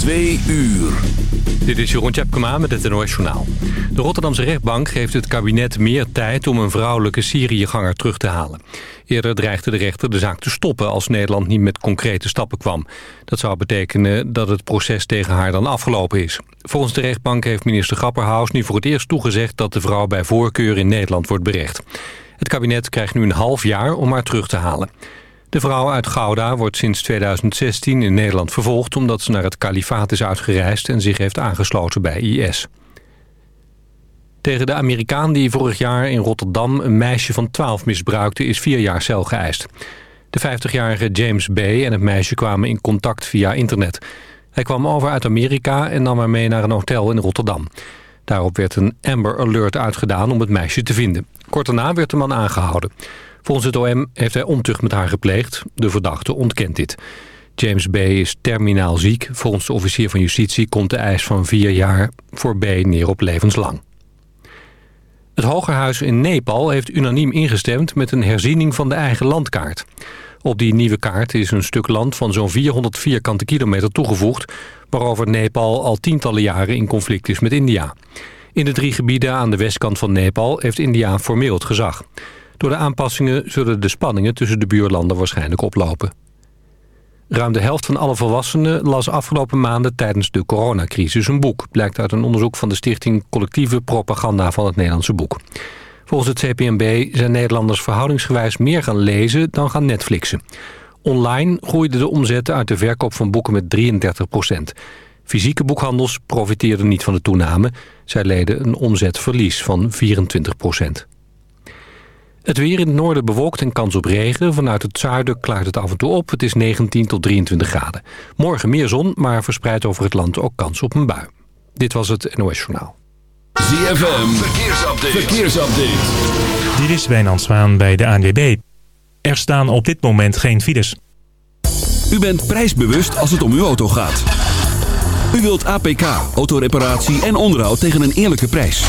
Twee uur. Dit is Jeroen Tjepkema met het NOS. De Rotterdamse rechtbank geeft het kabinet meer tijd om een vrouwelijke Syriëganger terug te halen. Eerder dreigde de rechter de zaak te stoppen als Nederland niet met concrete stappen kwam. Dat zou betekenen dat het proces tegen haar dan afgelopen is. Volgens de rechtbank heeft minister Grapperhaus nu voor het eerst toegezegd dat de vrouw bij voorkeur in Nederland wordt berecht. Het kabinet krijgt nu een half jaar om haar terug te halen. De vrouw uit Gouda wordt sinds 2016 in Nederland vervolgd... omdat ze naar het kalifaat is uitgereisd en zich heeft aangesloten bij IS. Tegen de Amerikaan die vorig jaar in Rotterdam een meisje van 12 misbruikte... is vier jaar cel geëist. De 50-jarige James B. en het meisje kwamen in contact via internet. Hij kwam over uit Amerika en nam haar mee naar een hotel in Rotterdam. Daarop werd een Amber Alert uitgedaan om het meisje te vinden. Kort daarna werd de man aangehouden. Volgens het OM heeft hij ontucht met haar gepleegd. De verdachte ontkent dit. James B. is terminaal ziek. Volgens de officier van justitie komt de eis van vier jaar voor B. neer op levenslang. Het Hogerhuis in Nepal heeft unaniem ingestemd met een herziening van de eigen landkaart. Op die nieuwe kaart is een stuk land van zo'n 400 vierkante kilometer toegevoegd... waarover Nepal al tientallen jaren in conflict is met India. In de drie gebieden aan de westkant van Nepal heeft India formeel het gezag. Door de aanpassingen zullen de spanningen tussen de buurlanden waarschijnlijk oplopen. Ruim de helft van alle volwassenen las afgelopen maanden tijdens de coronacrisis een boek. Blijkt uit een onderzoek van de stichting Collectieve Propaganda van het Nederlandse Boek. Volgens het CPMB zijn Nederlanders verhoudingsgewijs meer gaan lezen dan gaan Netflixen. Online groeide de omzet uit de verkoop van boeken met 33 procent. Fysieke boekhandels profiteerden niet van de toename. Zij leden een omzetverlies van 24 procent. Het weer in het noorden bewolkt en kans op regen. Vanuit het zuiden klaart het af en toe op. Het is 19 tot 23 graden. Morgen meer zon, maar verspreid over het land ook kans op een bui. Dit was het NOS Journaal. ZFM, verkeersupdate. verkeersupdate. Dit is Wijnand Zwaan bij de ANWB. Er staan op dit moment geen files. U bent prijsbewust als het om uw auto gaat. U wilt APK, autoreparatie en onderhoud tegen een eerlijke prijs.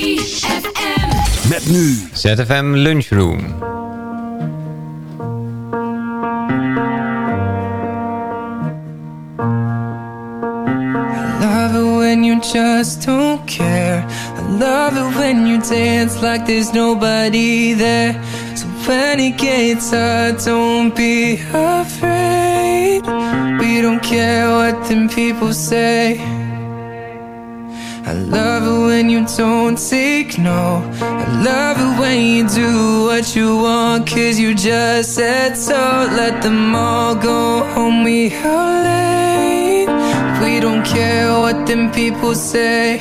ZFM. Met nu ZFM Lunchroom. when you just don't care. I love it when you dance like there's nobody there. So when it gets hard, don't be afraid. We don't care what them people say. I love it when you don't take no. I love it when you do what you want, cause you just said so. Let them all go home, we are late. We don't care what them people say.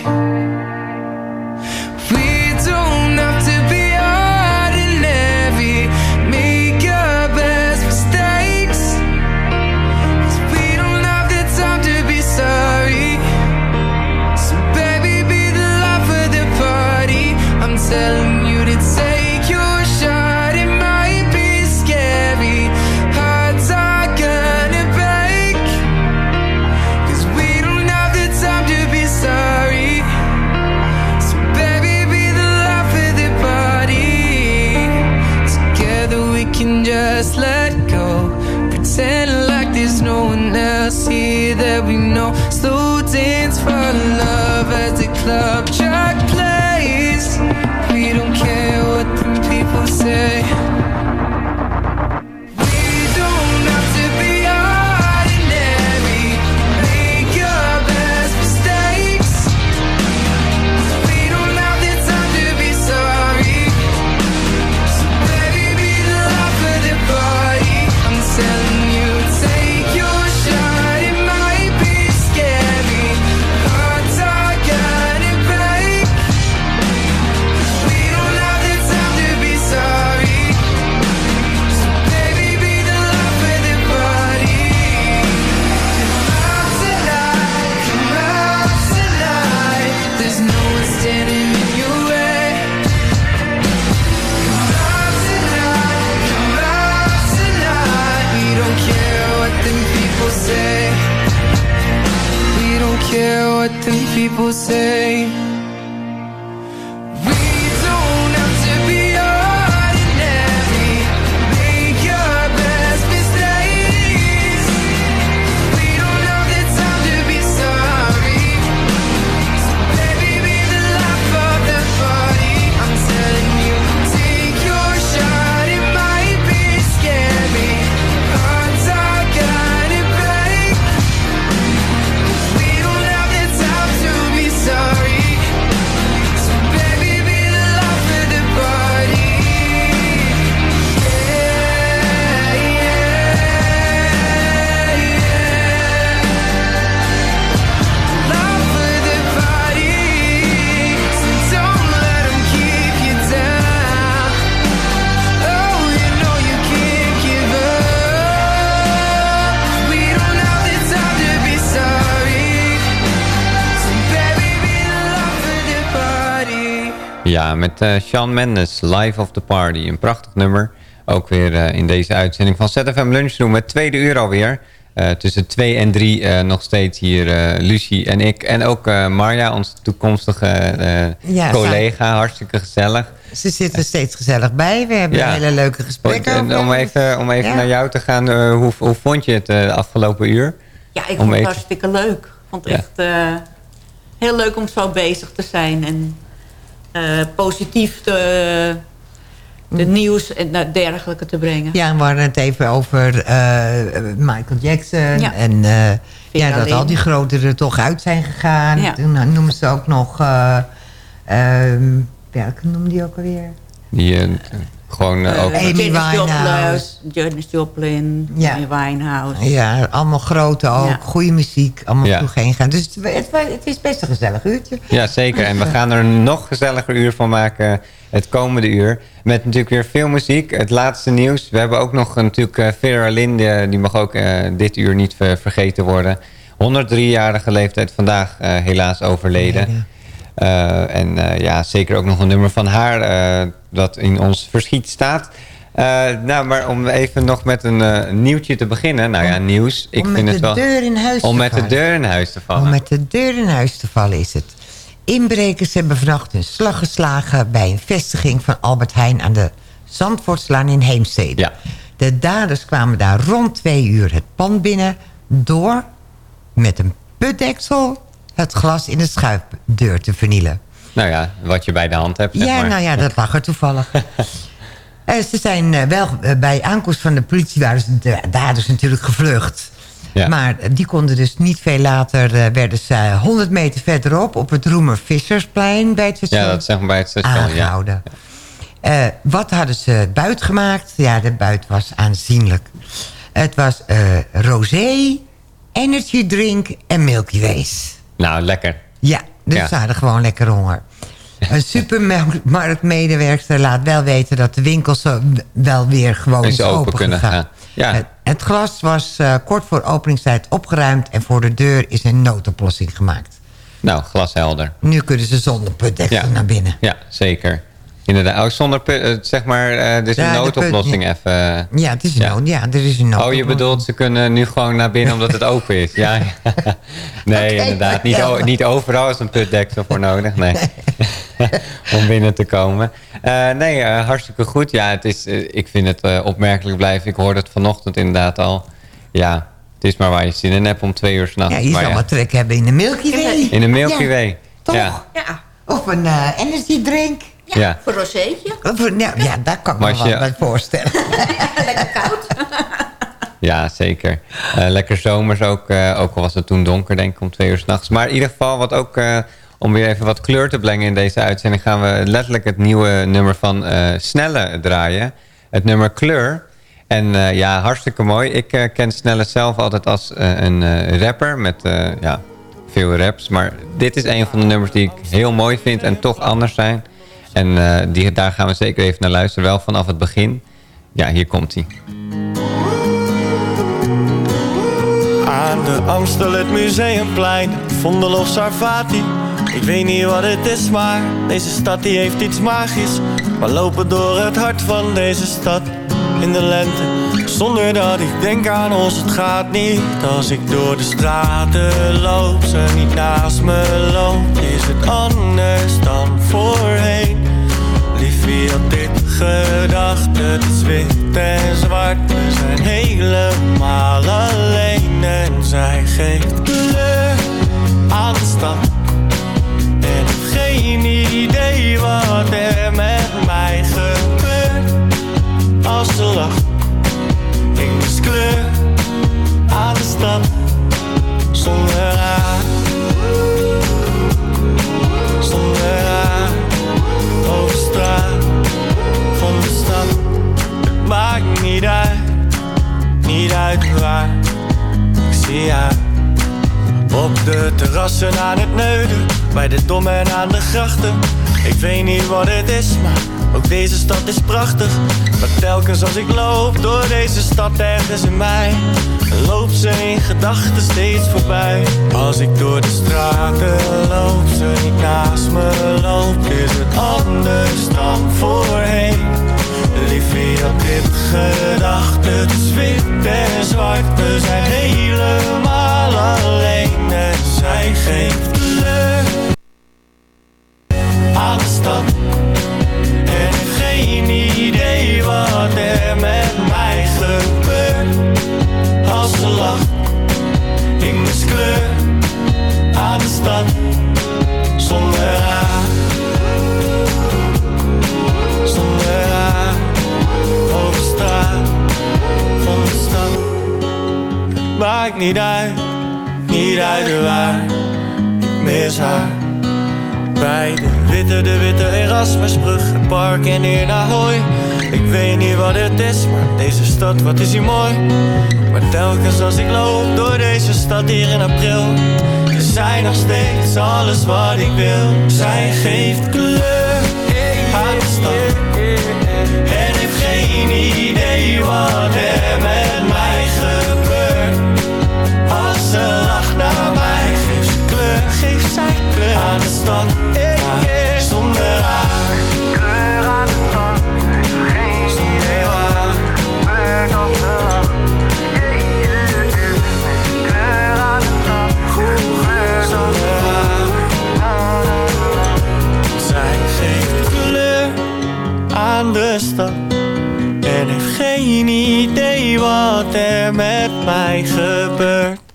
Ja, met eh Sean Mendes, Live of the Party. Een prachtig nummer. Ook weer eh, in deze uitzending van ZFM Lunchroom. Het tweede uur alweer. Eh tussen 2 en 3 nog steeds hier eh, Lucie en ik. En ook eh, Marja, onze toekomstige eh, Ja, collega. Hartstikke gezellig. Ze zitten steeds gezellig bij. We hebben Ja. hele leuke gesprekken. En om even, om even Ja. naar jou te gaan. eh, hoe, hoe vond je het eh, afgelopen uur? Ja, ik Om vond het even- hartstikke leuk. Ik vond het Ja. echt eh, heel leuk om zo bezig te zijn. En positief de, de nieuws en dat dergelijke te brengen. Ja, we hadden het even over eh, Michael Jackson. Ja. En eh, ja, dat al die grote er toch uit zijn gegaan. Ja. Toen noemden ze ook nog... eh, ehm, welke noemde die ook alweer? Die eh, gewoon eh, ook... Eh, Amy Winehouse. Janis Joplin, Ja. Amy Winehouse. Ja, allemaal grote ook. Ja. Goede muziek. Allemaal Ja. gaan. Dus het, het, het is best een gezellig uurtje. Ja, zeker. En we gaan er een nog gezelliger uur van maken het komende uur. Met natuurlijk weer veel muziek. Het laatste nieuws. We hebben ook nog eh, natuurlijk eh, Vera Linde. Die mag ook eh, dit uur niet ver- vergeten worden. 103-jarige leeftijd vandaag eh, helaas overleden. Eh, en eh, ja, zeker ook nog een nummer van haar eh, dat in ons verschiet staat. Eh, nou, maar om even nog met een eh, nieuwtje te beginnen. Nou ja, nieuws. Ik om vind met het de wel. deur in huis om te met de vallen. deur in huis te vallen. Om met de deur in huis te vallen is het. Inbrekers hebben vannacht een slag geslagen... bij een vestiging van Albert Heijn aan de Zandvoortslaan in Heemstede. Ja. De daders kwamen daar rond twee uur het pand binnen... door met een putdeksel het glas in de schuifdeur te vernielen. Nou ja, wat je bij de hand hebt. Zeg Ja, maar. nou ja, dat lag er toevallig. Eh, ze zijn eh, wel eh, bij aankomst van de politie waren ze de daders natuurlijk gevlucht. Ja. Maar die konden dus niet veel later, werden ze 100 meter verderop op het Roemer Vissersplein bij het station Ja, dat zeg maar bij het station. Ja. aangehouden. Eh, wat hadden ze buit gemaakt? Ja, de buit was aanzienlijk. Het was eh rosé, energy drink en Milky Ways. Nou, lekker. Ja, dus Ja. ze hadden gewoon lekker honger. Een supermarktmedewerker laat wel weten dat de winkels wel weer gewoon open open kunnen gaan. Ja. Het, het glas was eh, kort voor openingstijd opgeruimd... en voor de deur is een noodoplossing gemaakt. Nou, glashelder. Nu kunnen ze zonder putdeksel Ja. naar binnen. Ja, zeker. Inderdaad. Zonder, eh, zeg maar, eh dit is Ja, een de noodoplossing ja. even. eh. Ja, het is een Ja. nood, ja, er is een Oh, je bedoelt, ze kunnen nu gewoon naar binnen omdat het open is. Ja, ja. Nee, inderdaad. Niet, niet overal is een putdeksel voor nodig. Nee. Om binnen te komen. Eh, nee, eh, hartstikke goed. Ja, het is, eh, ik vind het eh, opmerkelijk blijven. Ik hoorde het vanochtend inderdaad al. Ja, het is maar waar je zin in hebt om twee uur s'nachts. Ja, je Maar zal ja, wat trek hebben in de Milky Way. In de Milky Ja, Way. toch? Ja. Ja, Of een eh energy drink. Ja. Voor rozeetje. Een- ja, ja, daar kan ik me wel je- bij voorstellen. Lekker koud. Ja, zeker. Eh, lekker zomers ook, eh, ook al was het toen donker, denk ik, om twee uur s'nachts. Maar in ieder geval, wat ook, eh, om weer even wat kleur te brengen in deze uitzending... gaan we letterlijk het nieuwe nummer van eh, Snelle draaien. Het nummer Kleur. En eh, ja, hartstikke mooi. Ik eh, ken Snelle zelf altijd als een eh, rapper met eh, ja, veel raps. Maar dit is een van de nummers die ik heel mooi vind en toch anders zijn. En eh, die, daar gaan we zeker even naar luisteren, wel vanaf het begin. Ja, hier komt hij. Aan de Amstel, het Museumplein, of Sarvati. Ik weet niet wat het is, maar deze stad die heeft iets magisch. We lopen door het hart van deze stad in de lente. Zonder dat ik denk aan ons, het gaat niet. Als ik door de straten loop, ze niet naast me loopt. Is het anders dan voorheen? Liefie had dit gedacht, het is wit en zwart. Zijn helemaal alleen en zij geeft kleur aan de stad. En geen idee wat er met mij gebeurt als ze lacht. Ik mis kleur aan de stad. Zonder Ik zie haar op de terrassen aan het neuden, bij de dom en aan de grachten. Ik weet niet wat het is, maar ook deze stad is prachtig. Maar telkens als ik loop door deze stad ergens in mij, loopt ze in gedachten steeds voorbij. Als ik door de straten loop, ze niet naast me loopt, is het anders dan voorheen. Liefie had dit gedacht, het wit en zwart, zijn helemaal alleen en zij geeft kleur aan de stad. En geen idee wat er met mij gebeurt als ze lacht. Ik mis kleur aan de stad zonder haar. De maakt niet uit, niet uit waar. Ik mis haar. Bij de witte, de witte Erasmusbrug, het park en hier naar Hooi. Ik weet niet wat het is, maar deze stad, wat is hier mooi. Maar telkens als ik loop door deze stad hier in april, is zij nog steeds alles wat ik wil. Zij geeft kleur aan de stad. En heeft geen idee wat er aan de stad. Zonder haar. Kleur aan de stad, geen idee waar. Kleur aan de stad, zonder haar. Zij geeft kleur aan de stad. En heeft geen idee wat er met mij gebeurt.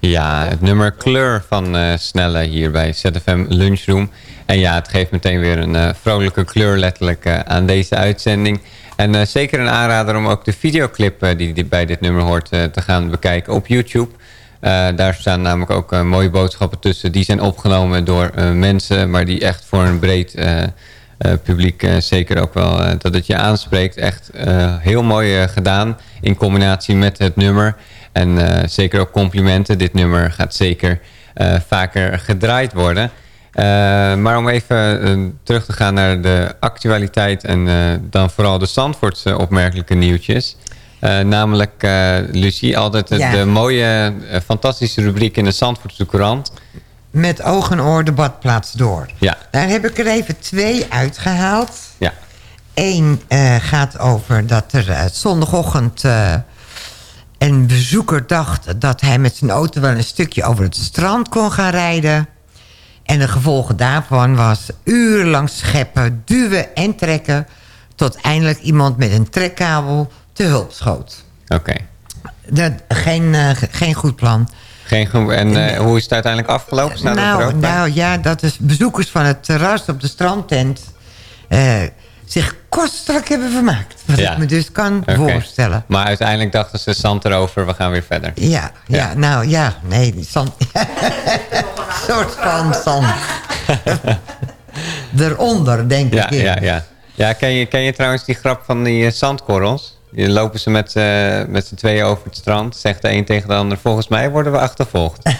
Ja, het nummer Kleur van eh, Snelle hier bij ZFM Lunchroom. En ja, het geeft meteen weer een eh, vrolijke kleur letterlijk eh, aan deze uitzending. En zeker een aanrader om ook de videoclip die, bij dit nummer hoort te gaan bekijken op YouTube. Daar staan namelijk ook mooie boodschappen tussen. Die zijn opgenomen door mensen, maar die echt voor een breed publiek zeker ook wel dat het je aanspreekt. Echt heel mooi gedaan in combinatie met het nummer. En eh, zeker ook complimenten. Dit nummer gaat zeker eh, vaker gedraaid worden. Eh, maar om even terug te gaan naar de actualiteit en dan vooral de Zandvoortse opmerkelijke nieuwtjes. Namelijk, Lucie, altijd het, Ja. de mooie, fantastische rubriek in de Zandvoortse Courant. Met oog en oor de badplaats door. Ja, Daar heb ik er even twee uitgehaald. ja. Eén gaat over dat er zondagochtend een bezoeker dacht... dat hij met zijn auto wel een stukje over het strand kon gaan rijden. En de gevolgen daarvan was urenlang scheppen, duwen en trekken... tot eindelijk iemand met een trekkabel te hulp schoot. Oké. Dat, geen, eh, ge- geen goed plan. Geen ge- en eh, hoe is het uiteindelijk afgelopen? Nou, nou ja, dat de bezoekers van het terras op de strandtent... eh, zich kostelijk hebben vermaakt. Wat Ja. ik me dus kan voorstellen. Maar uiteindelijk dachten ze zand erover, we gaan weer verder. Ja, ja, nou ja, nee, zand... soort van zand. Eronder, denk Ja, ik. ja, ja. Ja, ken je, ken je trouwens die grap van die eh, zandkorrels? Die lopen ze met, eh, met z'n tweeën over het strand. Zegt de een tegen de ander, volgens mij worden we achtervolgd.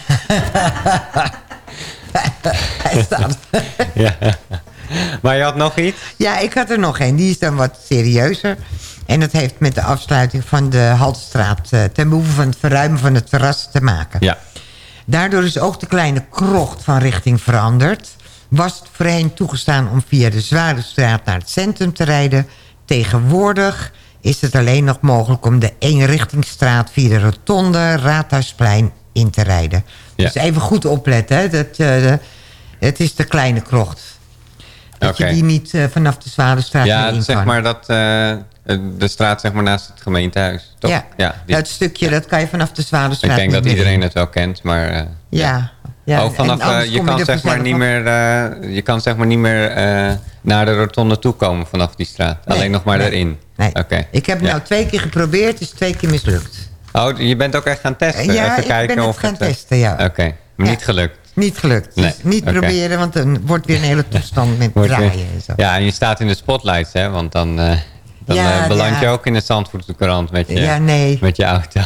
Hij staat. ja. Maar je had nog iets? Ja, ik had er nog één. Die is dan wat serieuzer. En dat heeft met de afsluiting van de Haltestraat... eh, ten behoeve van het verruimen van het terras te maken. Ja. Daardoor is ook de kleine krocht van richting veranderd. Was het voorheen toegestaan om via de Zwaluwstraat naar het centrum te rijden. Tegenwoordig is het alleen nog mogelijk om de eenrichtingsstraat... via de rotonde Raadhuisplein in te rijden. Ja. Dus even goed opletten. Hè? Dat, eh, het is de kleine krocht. Dat je die niet eh, vanaf de Zwaluwstraat meer Ja, in zeg kan. maar dat, eh, de straat zeg maar naast het gemeentehuis. Toch? Ja, die- het stukje dat kan je vanaf de Zwaluwstraat ik denk dat iedereen in. het wel kent, maar... eh, Ja. ja. oh, vanaf, je kan zeg maar niet meer, je kan zeg maar niet meer naar de rotonde toe komen vanaf die straat. Nee, Alleen nog maar nee, erin. nee. Oké. Ik heb Ja. nou twee keer geprobeerd, is twee keer mislukt. Oh, je bent ook echt gaan testen? Ja, Even ik kijken ben het of gaan het, testen, ja. Oké, maar niet gelukt. Niet gelukt. Nee, niet proberen, want dan wordt weer een hele toestand met weer- draaien en zo. Ja, en je staat in de spotlights, hè? Want dan, eh, dan Ja, eh, beland ja. je ook in de Zandvoortse krant met je, Ja, nee. met je auto.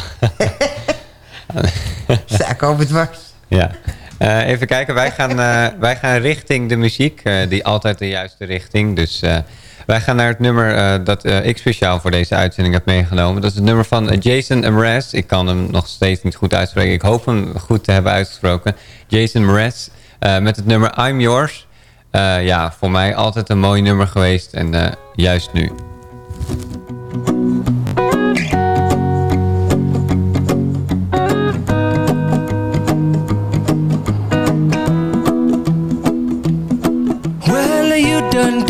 Zaak over dwars. ja. Eh, even kijken, wij gaan, wij gaan richting de muziek. die altijd de juiste richting. Dus wij gaan naar het nummer eh, dat eh, ik speciaal voor deze uitzending heb meegenomen. Dat is het nummer van Jason Mraz. Ik kan hem nog steeds niet goed uitspreken. Ik hoop hem goed te hebben uitgesproken. Jason Mraz eh, met het nummer I'm Yours. Ja, voor mij altijd een mooi nummer geweest. En juist nu.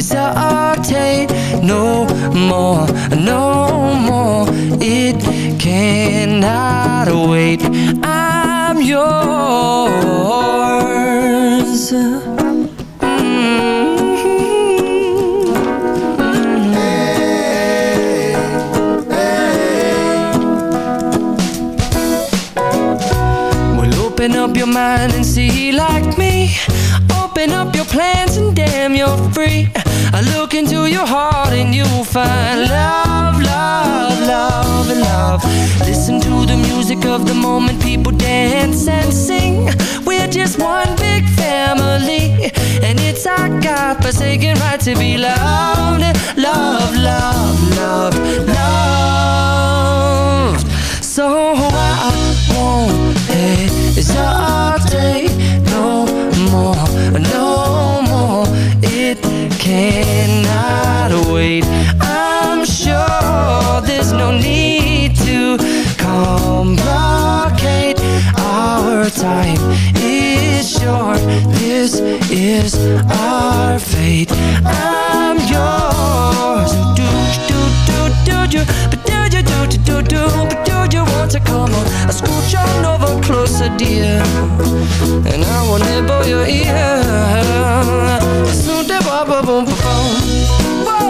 hesitate no more, no more. It cannot wait. I'm yours. Mm-hmm. Well, open up your mind and see like me. Open up your plans and damn, you're free. I look into your heart and you'll find love, love, love, love. Listen to the music of the moment, people dance and sing. We're just one big family, and it's our God-forsaken right to be loved, love, love, love. Complicate. Our time is short. This is our fate. I'm yours. Do do do do do, do you do do do do, but do you want to come on? I scooch on over closer, dear, and I will nibble your ear. Ba ba boom boom.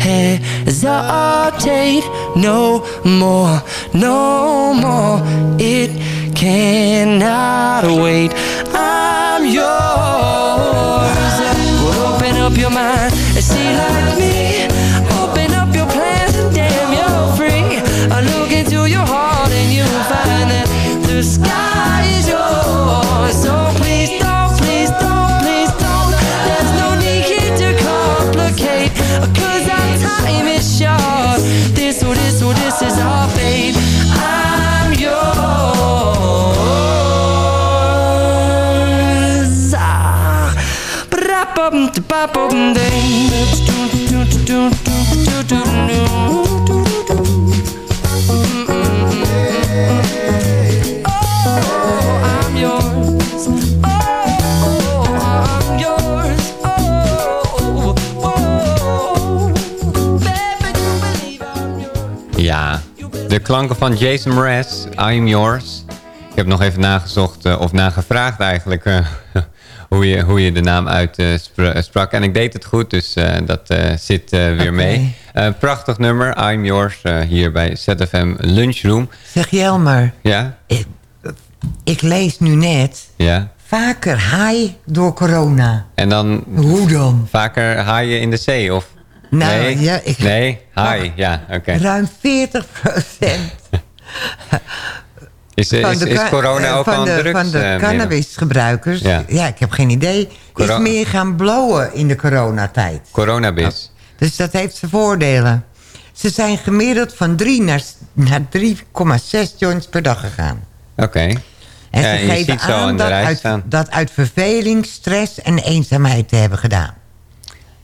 hesitate no more, no more. It cannot wait. I'm yours. Well, open up your mind and see like Ja, de klanken van Jason Mraz, I'm Yours. Ik heb nog even nagezocht, eh, of nagevraagd eigenlijk, eh, hoe, je, hoe je de naam uitsprak. en ik deed het goed, dus eh, dat eh, zit eh, weer mee. Eh, prachtig nummer, I'm Yours, eh, hier bij ZFM Lunchroom. Zeg Jelmer, Ja, ik, ik lees nu net ja. vaker haai door corona. En dan Hoe dan? vaker haaien in de zee, of... Nou, nee, ja, ik- nee, haai, ja, oké. Ruim 40 procent Is, is, is, ka- corona eh, ook een de, drugs? van de eh, cannabisgebruikers. Ja. Ja. ik heb geen idee. Coro- is meer gaan blowen in de coronatijd. Coronabis. Dus dat heeft zijn voordelen. Ze zijn gemiddeld van 3 naar, naar 3,6 joints per dag gegaan. Oké. En Ja, ze je geven aan dat uit, dat uit verveling, stress en eenzaamheid te hebben gedaan.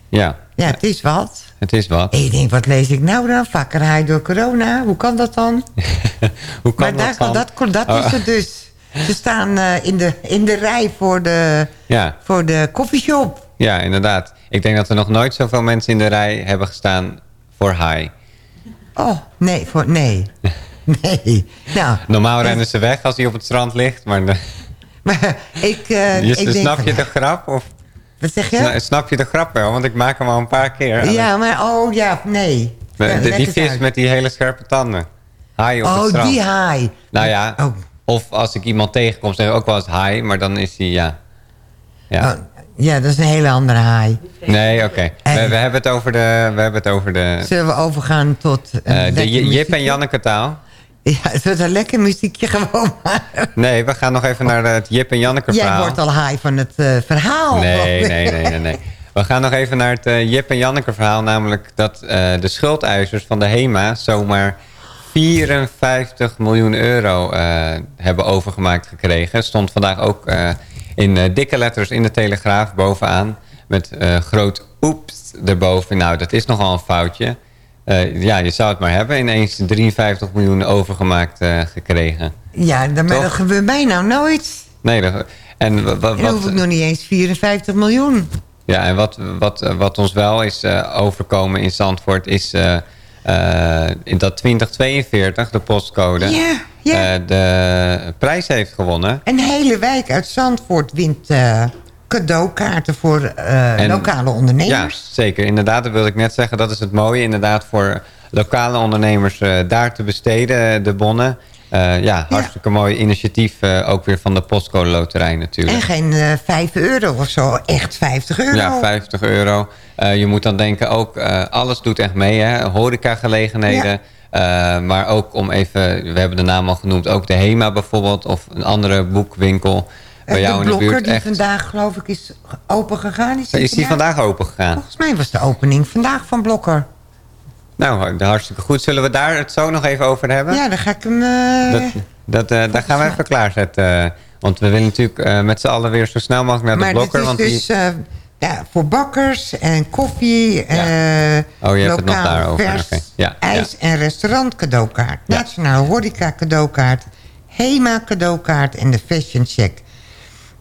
Ja, Ja, het is wat. Het is wat. Ik denk, wat lees ik nou dan? Vakkerij door corona? Hoe kan dat dan? Hoe kan maar dat daar, dan? dat, dat Oh. is het dus. Ze staan eh, in, de, in de rij voor de, Ja, voor de koffieshop. ja, inderdaad. Ik denk dat er nog nooit zoveel mensen in de rij hebben gestaan voor high. Oh, nee, voor, nee. Nee. Nou, Normaal rennen ze weg als hij op het strand ligt, maar de- maar ik, eh, je, ik denk... snap je de grap? Of Wat zeg je? sna- snap je de grap wel? Want ik maak hem al een paar keer. Ja, maar oh ja, nee. De- Ja, de- leg die vis uit. met die hele scherpe tanden. Haai op het Oh, strand. die haai. Nou ja, Oh. of als ik iemand tegenkom, zeg ik ook wel eens haai, maar dan is hij, ja. Ja. Oh, ja, dat is een hele andere haai. Nee, oké. We, Eh. we hebben het over de... We hebben het over de, Zullen we overgaan tot... een eh, de Jip en Janneke taal. Ja, het wordt een lekker muziekje gewoon maar. Nee, we gaan nog even naar het Jip en Janneke Jij verhaal. wordt al haai van het eh, verhaal. Nee, nee, nee, nee, nee. We gaan nog even naar het eh, Jip en Janneke verhaal. Namelijk dat eh, de schuldeisers van de HEMA zomaar 54 miljoen euro eh, hebben overgemaakt gekregen. Stond vandaag ook eh, in eh, dikke letters in de Telegraaf bovenaan. Met eh, groot oeps erboven. Nou, dat is nogal een foutje. Eh, ja, je zou het maar hebben. Ineens 53 miljoen overgemaakt eh, gekregen. Ja, dan, maar dat gebeurt mij nou nooit. Nee, dat- en En dan hoef ik nog niet eens 54 miljoen. Ja, en wat, wat, wat ons wel is eh, overkomen in Zandvoort is in dat 2042, de postcode, Ja, ja. de prijs heeft gewonnen. Een hele wijk uit Zandvoort wint cadeaukaarten voor eh, En- lokale Ja, ondernemers. zeker. Inderdaad, dat wilde ik net zeggen. Dat is het mooie. Inderdaad, voor lokale ondernemers eh, daar te besteden, eh, de bonnen. Ja, hartstikke mooi initiatief. ook weer van de postcode loterij natuurlijk. En geen eh 5 euro of zo, echt 50 euro. Ja, 50 euro. Je moet dan denken ook, alles doet echt mee. Hè? Horecagelegenheden. Maar ook om even, we hebben de naam al genoemd, ook de HEMA bijvoorbeeld. Of een andere boekwinkel bij Eh, jou de in de blokker buurt. die Echt. vandaag geloof ik is open gegaan. Is, Is die vandaag open gegaan? Volgens mij was de opening vandaag van Blokker. Nou, hartstikke goed. Zullen we daar het zo nog even over hebben? Ja, dan ga ik hem... eh, Dat, dat, eh, daar gaan we even klaarzetten. eh, want we willen natuurlijk eh, met z'n allen weer zo snel mogelijk naar de maar blokker. dit is want dus die, eh, ja, voor bakkers en koffie, eh Oh, je hebt het nog daarover. vers. Ja, ijs- en restaurant cadeaukaart. Nationale horeca cadeaukaart. HEMA cadeaukaart en de Fashion Check.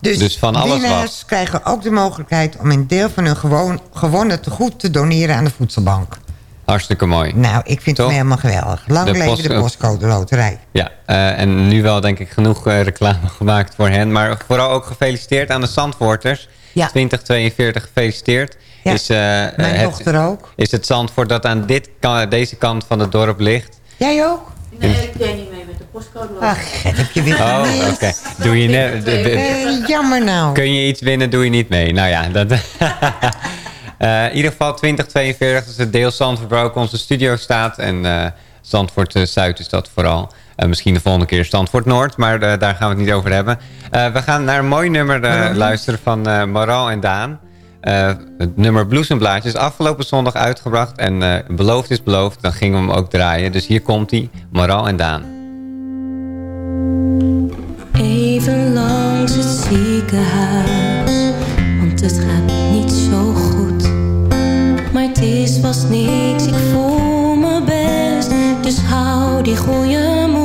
Dus, Dus van alles winnaars krijgen ook de mogelijkheid... om een deel van hun gewoon, gewonnen tegoed te doneren aan de voedselbank. Hartstikke mooi. Nou, ik vind Toch? het helemaal geweldig. Lang De leven post- de postcode loterij. Ja, eh, en nu wel denk ik genoeg eh, reclame gemaakt voor hen. Maar vooral ook gefeliciteerd aan de Zandvoorters. Ja. 2042 gefeliciteerd. Ja, Is, eh, Mijn het, dochter ook. is het Zandvoort dat aan dit, kan- deze kant van het dorp ligt? Jij ook? Nee, ik deed niet mee postcode. Ach, heb je weer Oh, oké. Doe je net... Eh, jammer nou. Kun je iets winnen, doe je niet mee. Nou ja, dat... Eh, in ieder geval 2042, dat is het deel Zandvoort waar ook onze studio staat. En eh, Zandvoort eh, Zuid is dat vooral. Misschien de volgende keer Zandvoort Noord, maar eh, daar gaan we het niet over hebben. Eh, we gaan naar een mooi nummer eh, luisteren van eh Moral en Daan. Eh, het nummer Bloesemblaadje is afgelopen zondag uitgebracht. En eh, beloofd is beloofd, dan gingen we hem ook draaien. Dus hier komt hij, Moral en Daan. Ziekenhuis, want het gaat niet zo goed. Maar het is pas niks, ik voel me best, dus hou die goede moed.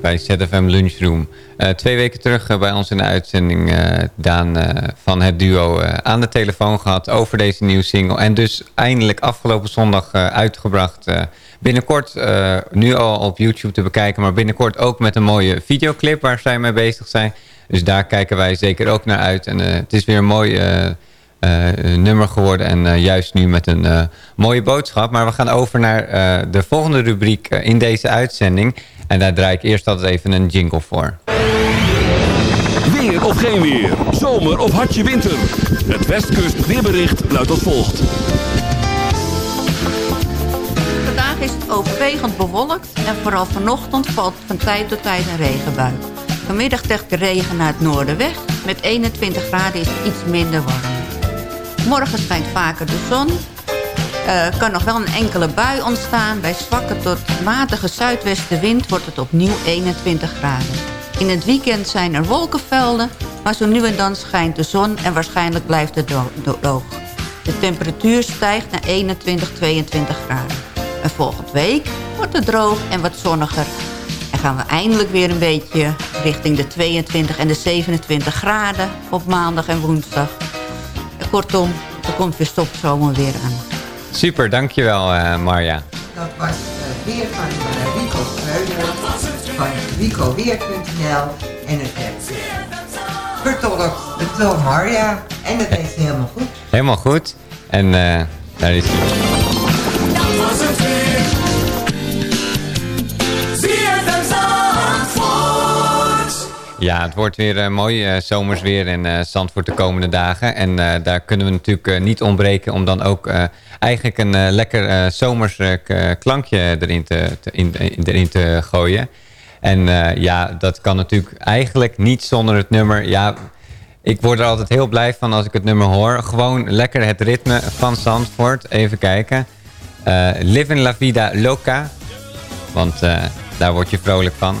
Bij ZFM Lunchroom. Eh, twee weken terug eh, bij ons in de uitzending eh, Daan van het duo aan de telefoon gehad over deze nieuwe single. En dus eindelijk afgelopen zondag uitgebracht. binnenkort, nu al op YouTube te bekijken, maar binnenkort ook met een mooie videoclip waar zij mee bezig zijn. Dus daar kijken wij zeker ook naar uit. En het is weer een mooi nummer geworden. En juist nu met een mooie boodschap. Maar we gaan over naar de volgende rubriek in deze uitzending. En daar draai ik eerst altijd even een jingle voor. Weer of geen weer. Zomer of hartje winter. Het Westkust weerbericht luidt als volgt. Vandaag is het overwegend bewolkt en vooral vanochtend valt van tijd tot tijd een regenbui. Vanmiddag trekt de regen naar het noorden weg. Met 21 graden is het iets minder warm. Morgen schijnt vaker de zon. Er kan nog wel een enkele bui ontstaan. Bij zwakke tot matige zuidwestenwind wordt het opnieuw 21 graden. In het weekend zijn er wolkenvelden Maar zo nu en dan schijnt de zon en waarschijnlijk blijft het droog. De temperatuur stijgt naar 21, 22 graden. En volgende week wordt het droog en wat zonniger. En gaan we eindelijk weer een beetje richting de 22 en de 27 graden op maandag en woensdag. En kortom, er komt weer stopzomer weer aan. Super, dankjewel uh, Marja. Dat was het weer van uh, Rico Schreuder van ricoweer.nl. En het werd vertolkt door Marja. En dat deed ze helemaal goed. Helemaal goed. En daar is hij. Ja, het wordt weer uh, mooi uh, zomersweer in uh, Zandvoort de komende dagen. En daar kunnen we natuurlijk niet ontbreken om dan ook eigenlijk een lekker zomers klankje erin te, te, in, erin te gooien. En ja, dat kan natuurlijk eigenlijk niet zonder het nummer. Ja, ik word er altijd heel blij van als ik het nummer hoor. Gewoon lekker het ritme van Zandvoort. Even kijken. Live in la vida loca. Want daar word je vrolijk van.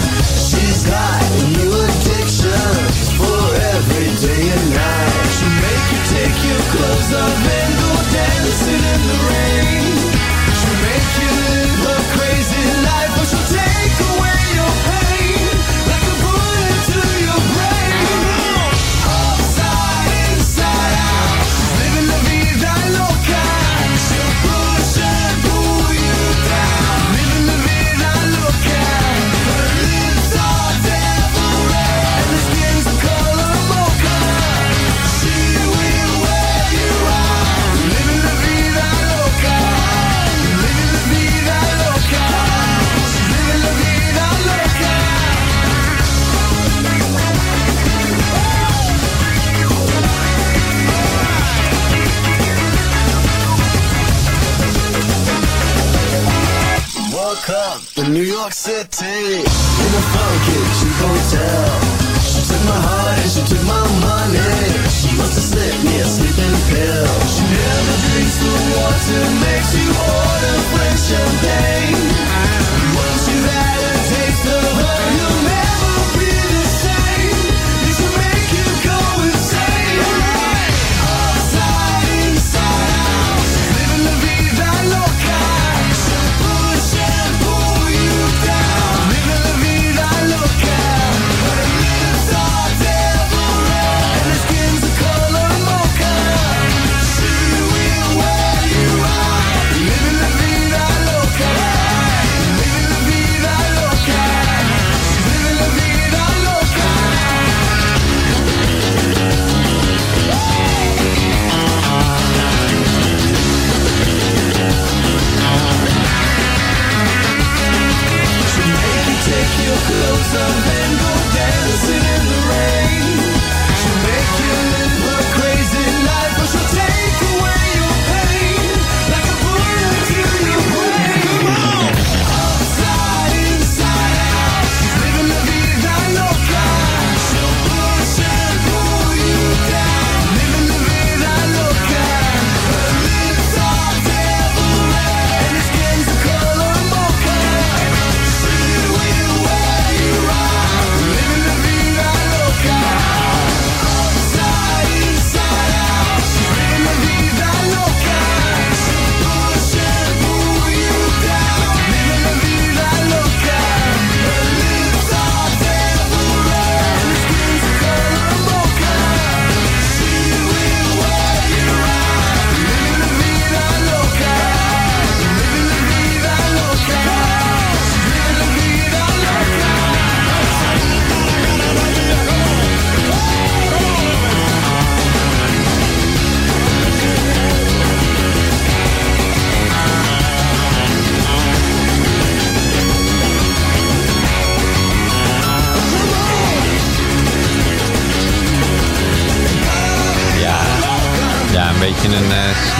clothes and go dancing in the rain.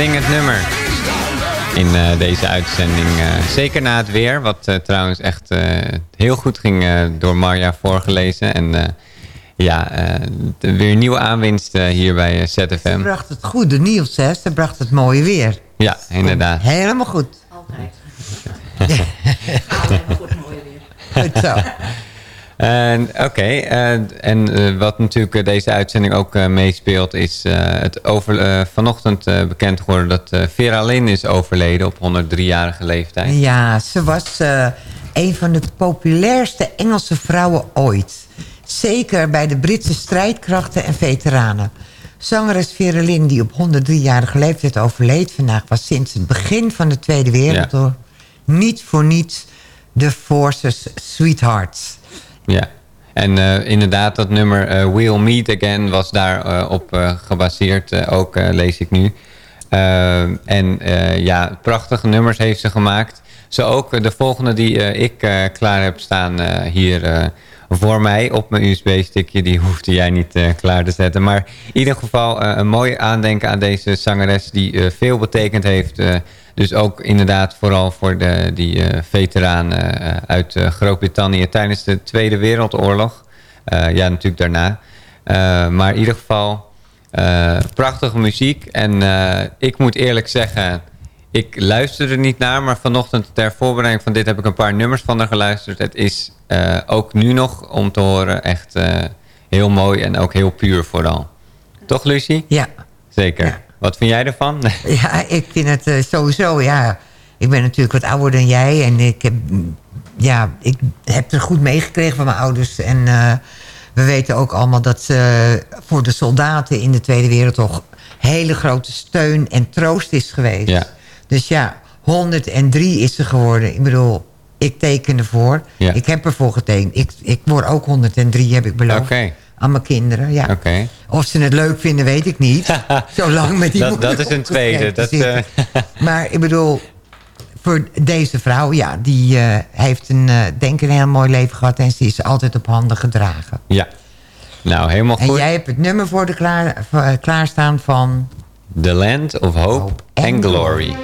Swingend nummer. in eh, deze uitzending. Eh, zeker na het weer, wat eh, trouwens echt eh, heel goed ging eh, door Marja voorgelezen. En eh, ja, eh, weer nieuwe aanwinst eh, hier bij eh, Ze ZFM. bracht het goede nieuws, hè. Ze bracht het mooie weer. Ja, inderdaad. Helemaal goed. Goed zo. En, Oké, eh, en eh, wat natuurlijk eh, deze uitzending ook meespeelt... is het over, vanochtend bekend geworden dat Vera Lynn is overleden op 103-jarige leeftijd. Ja, ze was een van de populairste Engelse vrouwen ooit. Zeker bij de Britse strijdkrachten en veteranen. Zangeres Vera Lynn, die op 103-jarige leeftijd overleed vandaag... was sinds het begin van de Tweede Wereldoorlog niet voor niets de Forces Sweethearts. Ja, en eh, inderdaad dat nummer eh, We'll Meet Again was daarop op eh, gebaseerd, eh, ook lees ik nu. En ja, prachtige nummers heeft ze gemaakt. Zo ook de volgende die ik klaar heb staan hier voor mij op mijn USB-stickje. Die hoefde jij niet klaar te zetten. Maar in ieder geval een mooi aandenken aan deze zangeres die veel betekend heeft... dus ook inderdaad vooral voor de, die eh, veteranen eh, uit eh, Groot-Brittannië tijdens de Tweede Wereldoorlog. Ja, natuurlijk daarna. Maar in ieder geval prachtige muziek. En ik moet eerlijk zeggen, ik luisterde niet naar. Maar vanochtend ter voorbereiding van dit heb ik een paar nummers van haar geluisterd. Het is ook nu nog om te horen echt heel mooi en ook heel puur vooral. Toch Lucie? Ja. Zeker. Wat vind jij ervan? Ja, ik vind het eh, sowieso, ja. Ik ben natuurlijk wat ouder dan jij. En ik heb, ja, ik heb er goed meegekregen van mijn ouders. En eh, we weten ook allemaal dat ze voor de soldaten in de Tweede Wereldoorlog... hele grote steun en troost is geweest. Ja. Dus ja, 103 is ze geworden. Ik bedoel, ik teken ervoor. Ja. Ik heb ervoor getekend. Ik, ik word ook 103, heb ik beloofd. Oké. Aan mijn kinderen, ja. Oké. Of ze het leuk vinden, weet ik niet. Zolang met die Dat, dat is een tweede. Dat, eh, Maar ik bedoel, voor deze vrouw, ja, die eh, heeft een, eh, denk ik een heel mooi leven gehad. En ze is altijd op handen gedragen. ja. Nou, helemaal En goed. jij hebt het nummer voor de klaar, voor, klaarstaan van... The Land of Hope, and Glory.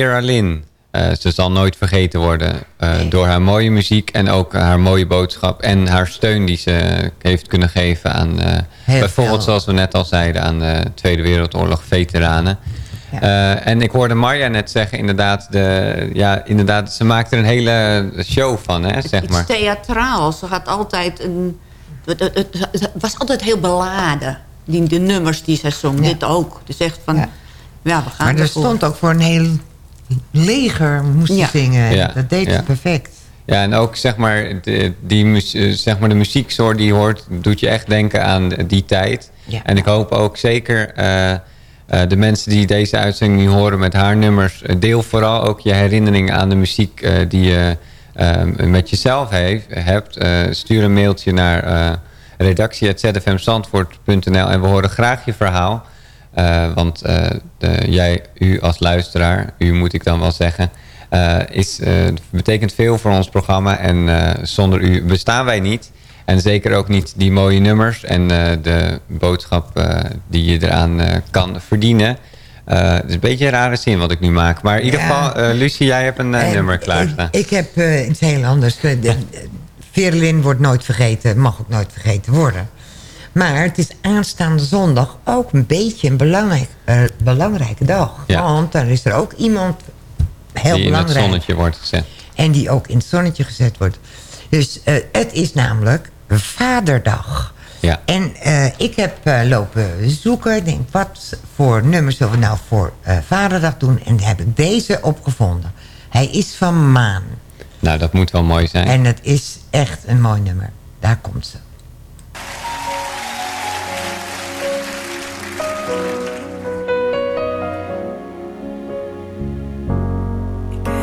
Vera Lynn. Eh, ze zal nooit vergeten worden eh, door haar mooie muziek en ook haar mooie boodschap en haar steun die ze heeft kunnen geven aan eh, bijvoorbeeld veel. zoals we net al zeiden aan de Tweede Wereldoorlog veteranen. En ik hoorde Marja net zeggen, inderdaad, de, ja, inderdaad, ze maakte er een hele show van, hè, zeg Iets maar. theatraals. Ze had altijd een... Het, was altijd heel beladen. Die, de nummers die zij zong. Dit ook. Dus echt van... Ja, we gaan Maar er ervoor. stond ook voor een heel leger moest Ja. zingen. Ja, Dat deed ja. ze perfect. Ja, en ook zeg maar, de, die, eh, zeg maar de muzieksoort die je hoort, doet je echt denken aan die tijd. Ja. En ik hoop ook zeker eh, eh, de mensen die deze uitzending nu horen met haar nummers, deel vooral ook je herinneringen aan de muziek die je met jezelf heeft, hebt. Eh, stuur een mailtje naar eh redactie.zfmzandvoort.nl en we horen graag je verhaal. Eh, want eh, de, jij, u als luisteraar, u moet ik dan wel zeggen, eh, is, betekent veel voor ons programma. En zonder u bestaan wij niet. En zeker ook niet die mooie nummers en de boodschap die je eraan kan verdienen. Het is een beetje een rare zin wat ik nu maak. Maar in ieder Ja. geval, Lucie, jij hebt een En nummer klaarstaan. Ik, ik heb iets heel anders. De- de- Verlin wordt nooit vergeten, mag ook nooit vergeten worden. Maar het is aanstaande zondag ook een beetje een belangrijk, eh, belangrijke dag. Ja. Want dan is er ook iemand heel die in het belangrijk. zonnetje wordt gezet. En die ook in het zonnetje gezet wordt. Dus eh, het is namelijk Vaderdag. Ja. En eh, ik heb lopen zoeken. Ik denk, wat voor nummers zullen we nou voor eh, Vaderdag doen? En heb ik deze opgevonden. Hij is van Maan. Nou, dat moet wel mooi zijn. En het is echt een mooi nummer. Daar komt ze.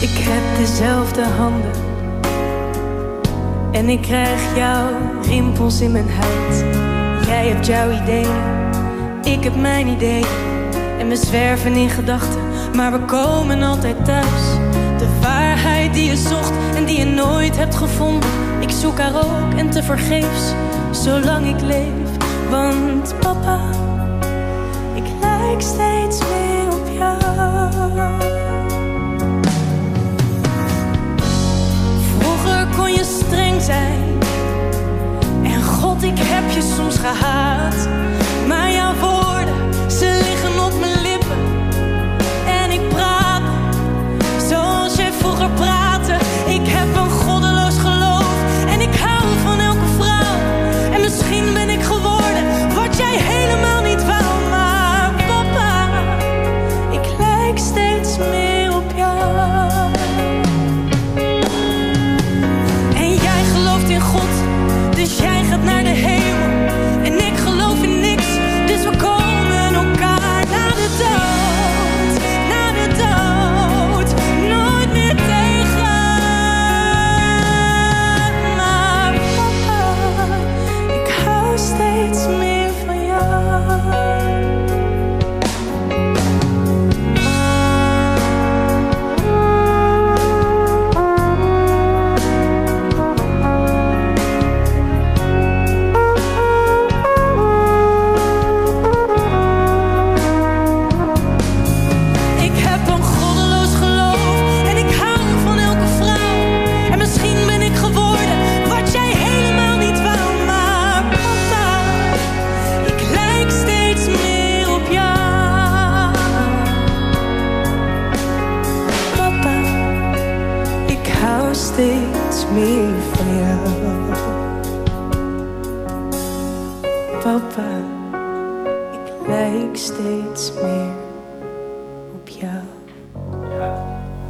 Ik heb dezelfde handen. En ik krijg jouw rimpels in mijn huid. Jij hebt jouw ideeën, ik heb mijn ideeën. En we zwerven in gedachten, maar we komen altijd thuis. De waarheid die je zocht en die je nooit hebt gevonden. Ik zoek haar ook en te vergeefs, zolang ik leef. Want papa, ik lijk steeds meer op jou. Kon je streng zijn. En god, ik heb je soms gehaat. Maar jouw woorden, lijk steeds meer op jou.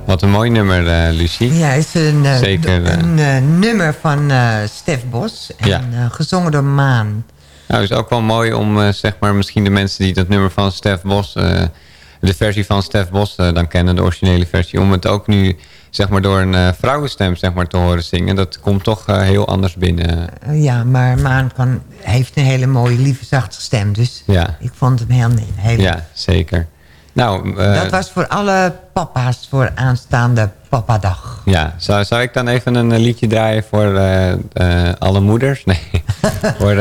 Wat een mooi nummer, eh, Lucie. Ja, het is een, eh, een, eh, nummer van Stef Bos. En, gezongen door Maan. Nou, het is ook wel mooi om, zeg maar, misschien de mensen die dat nummer van Stef Bos... de versie van Stef Bos dan kennen, de originele versie... om het ook nu zeg maar, door een eh, vrouwenstem zeg maar, te horen zingen. Dat komt toch eh, heel anders binnen. Eh, ja, maar Maan kan, heeft een hele mooie, lieve, zachte stem. Dus ja. ik vond hem heel... heel ja, zeker. Nou, dat was voor alle papa's, voor aanstaande papadag. Ja, zou, zou ik dan even een liedje draaien voor alle moeders? Nee, voor,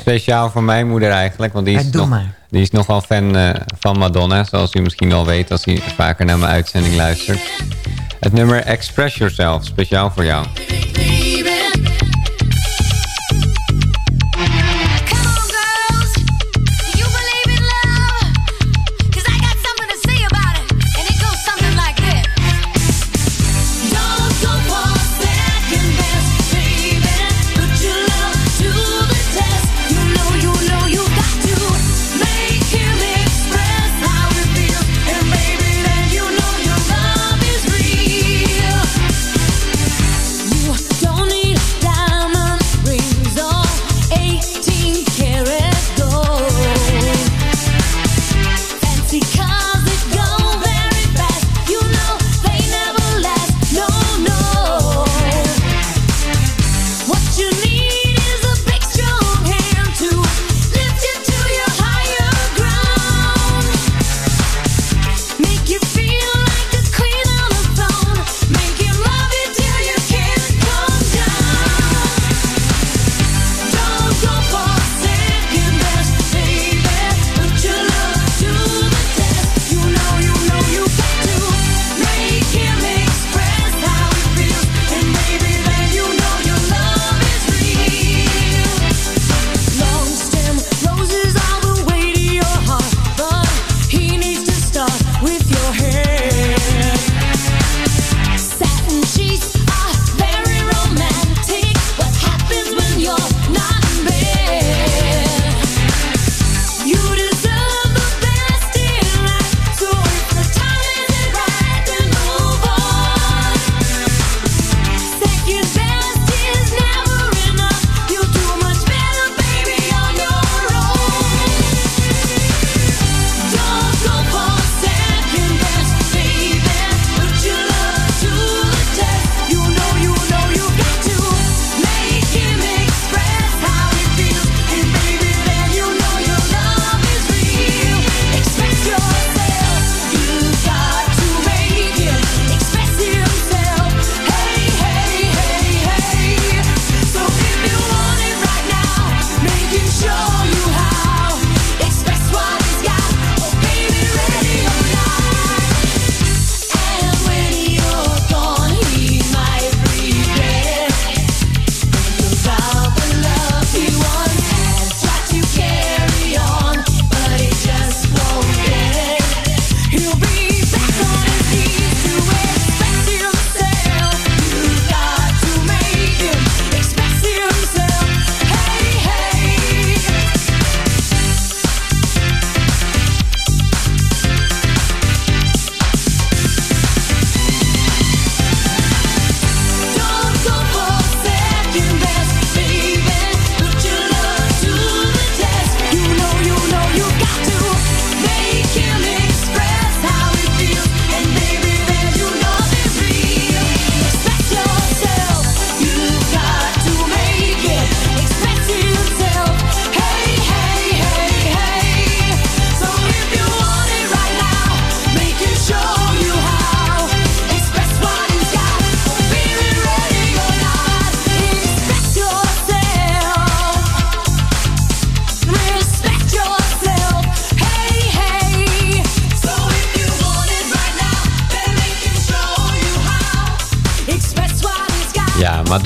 speciaal voor mijn moeder eigenlijk. Want die is, nog, die is nogal fan van Madonna, zoals u misschien wel weet... als u vaker naar mijn uitzending luistert. Het nummer Express Yourself, speciaal voor jou.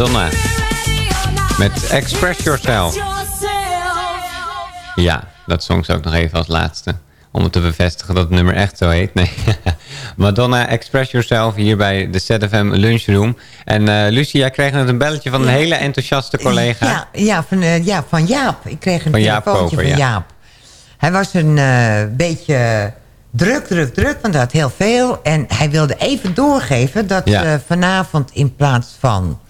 Madonna. Met Express Yourself. Ja, dat zong ze ook nog even als laatste. Om het te bevestigen dat het nummer echt zo heet. Nee. Madonna, Express Yourself hier bij de ZFM Lunchroom. En uh, Lucie, jij kreeg net een belletje van een hele enthousiaste collega. Ja, ja, van, eh, ja, van Jaap. Ik kreeg een van telefoontje van. Jaap. Hij was een eh, beetje druk, druk, druk, want hij had heel veel. En hij wilde even doorgeven dat vanavond in plaats van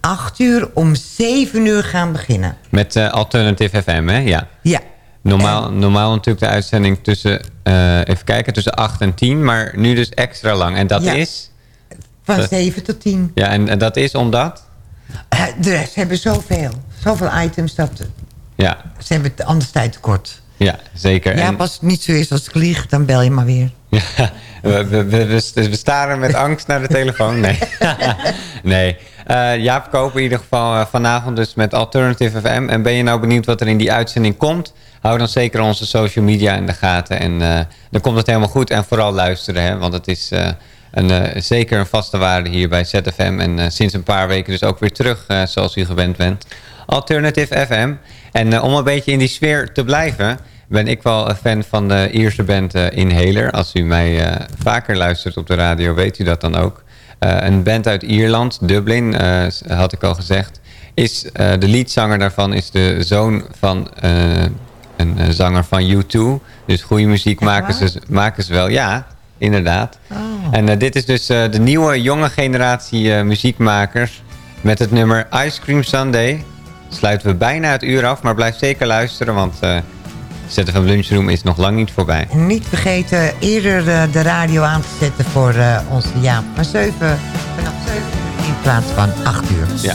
8 uur om 7 uur gaan beginnen. Met uh, Alternative FM, hè? Ja. ja. Normaal, normaal natuurlijk de uitzending tussen, eh, even kijken, tussen 8 en 10. Maar nu dus extra lang. En dat is? Van 7 tot 10. Ja, en, dat is omdat? Uh, de, ze hebben zoveel. Zoveel items dat ja. ze hebben het anders tijd tekort. Ja, zeker. Ja, pas het niet zo is als ik lieg, dan bel je maar weer. Ja, we, we, we, staren met angst naar de telefoon. Nee. nee. Eh, Jaap Koper in ieder geval eh, vanavond dus met Alternative FM. En ben je nou benieuwd wat er in die uitzending komt? Hou dan zeker onze social media in de gaten. En eh, dan komt het helemaal goed. En vooral luisteren, hè, want het is een, zeker een vaste waarde hier bij ZFM. En sinds een paar weken dus ook weer terug, zoals u gewend bent. Alternative FM. En om een beetje in die sfeer te blijven ben ik wel een fan van de Ierse band eh, Inhaler. Als u mij eh, vaker luistert op de radio, weet u dat dan ook. Eh, een band uit Ierland, Dublin, had ik al gezegd. Is, de leadzanger daarvan is de zoon van een zanger van U2. Dus goede muziek maken ze, maken ze wel. Ja, inderdaad. En eh, dit is dus de nieuwe, jonge generatie muziekmakers... met het nummer Ice Cream Sunday. Sluiten we bijna het uur af, maar blijf zeker luisteren... want eh ZFM Lunchroom is nog lang niet voorbij. En niet vergeten eerder eh, de radio aan te zetten voor eh, onze Jaap. Van 7, vanaf 7 uur in plaats van 8 uur. Ja.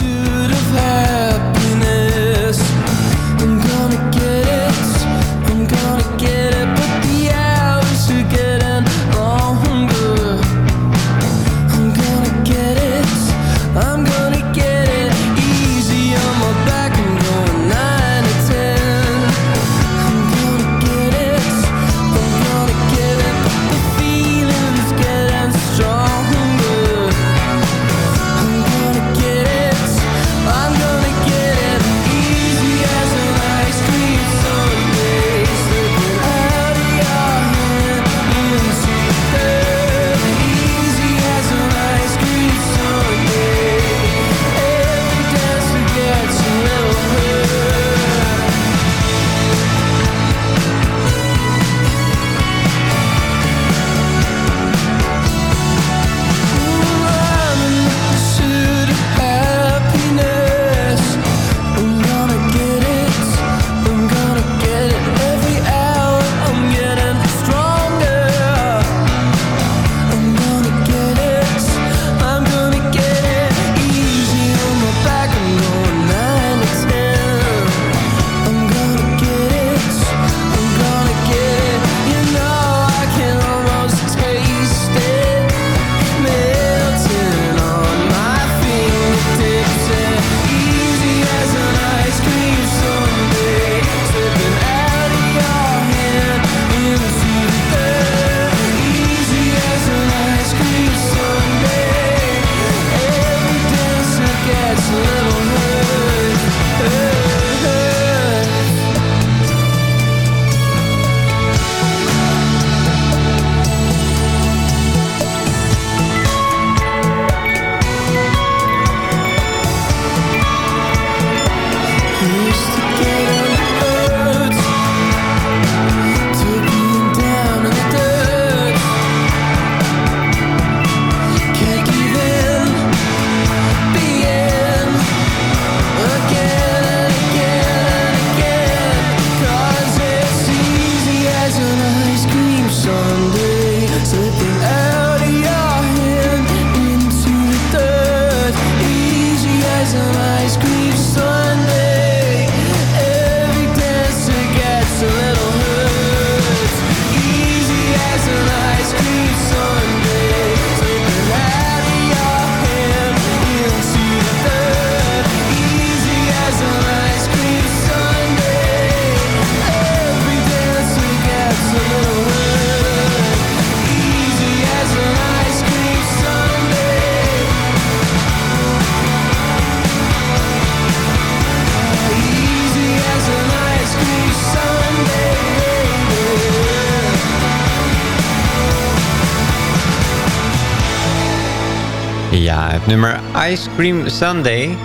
Het nummer Ice Cream Sunday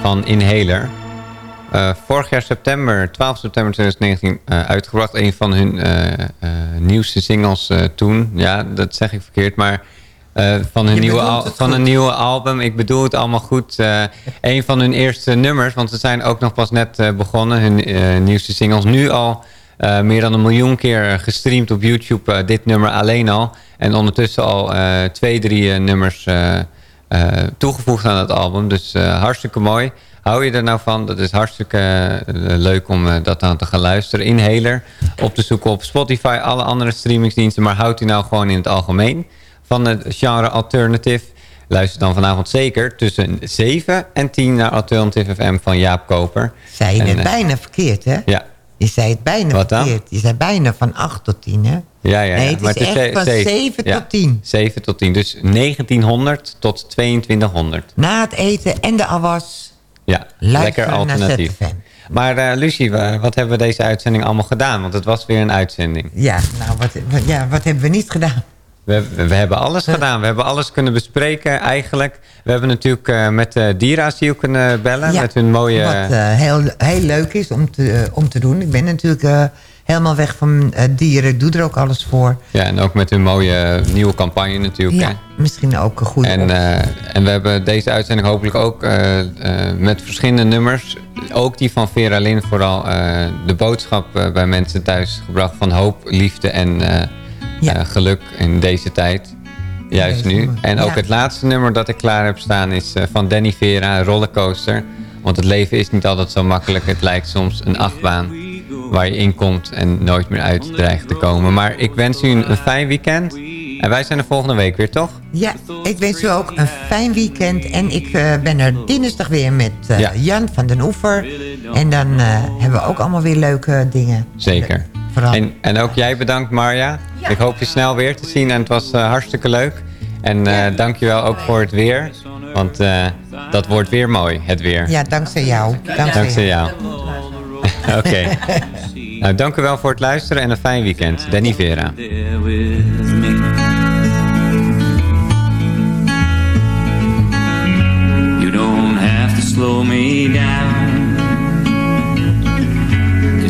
van Inhaler. Eh, vorig jaar september, 12 september 2019, eh, uitgebracht. Een van hun eh, nieuwste singles toen. Ja, dat zeg ik verkeerd, maar van, hun nieuwe van goed. een nieuwe album. Ik bedoel het allemaal goed. Een van hun eerste nummers, want ze zijn ook nog pas net begonnen. Hun nieuwste singles. Nu al meer dan een miljoen keer gestreamd op YouTube. dit nummer alleen al. En ondertussen al twee, drie nummers toegevoegd aan het album. Dus eh, hartstikke mooi. Hou je er nou van? Dat is hartstikke eh, leuk om eh, dat aan te gaan luisteren. Inhaler op te zoeken op Spotify, alle andere streamingsdiensten. Maar houd die nou gewoon in het algemeen van het genre alternative. Luister dan vanavond zeker tussen 7 en 10 naar Alternative FM van Jaap Koper. Zei je eh, bijna verkeerd, hè? Ja, Je zei het bijna Wat dan? verkeerd. Je zei bijna van 8 tot 10, hè? ja, ja. Nee, het is Maar echt ze- van ze- 7 ja, tot 10. 7 tot 10. Dus 1900 tot 2200. Na het eten en de afwas. Ja, lekker alternatief. Maar eh Lucie, wa- wat hebben we deze uitzending allemaal gedaan? Want het was weer een uitzending. Ja, nou, wat, wat- ja, wat hebben we niet gedaan? We, we, hebben alles gedaan. We hebben alles kunnen bespreken eigenlijk. We hebben natuurlijk eh, met de dierasiel kunnen bellen. Ja, met hun mooie... Wat eh, heel, heel leuk is om te, eh, om te doen. Ik ben natuurlijk helemaal weg van dieren. Ik doe er ook alles voor. Ja, en ook met hun mooie nieuwe campagne natuurlijk. Ja, hè? misschien ook een goede En, en we hebben deze uitzending hopelijk ook met verschillende nummers. Ook die van Vera Lynn vooral de boodschap bij mensen thuis gebracht van hoop, liefde en Ja. eh, geluk in deze tijd. Juist nu. En ook Ja. het laatste nummer dat ik klaar heb staan is eh, van Danny Vera, Rollercoaster. Want het leven is niet altijd zo makkelijk. Het lijkt soms een achtbaan waar je in komt en nooit meer uit dreigt te komen. Maar ik wens u een, een fijn weekend. En wij zijn er volgende week weer, toch? Ja, ik wens u ook een fijn weekend. En ik eh, ben er dinsdag weer met Ja. Jan van den Oever. En dan hebben we ook allemaal weer leuke dingen. Zeker. En, en ook jij bedankt, Marja. Ik hoop je snel weer te zien en het was eh, hartstikke leuk. En eh dank je wel ook voor het weer. Want eh, dat wordt weer mooi, het weer. Ja, dankzij jou. Dankzij, Dankzij jou. Oké. nou, dank u wel voor het luisteren en een fijn weekend. Danny Vera. there with me. You don't have to slow me down.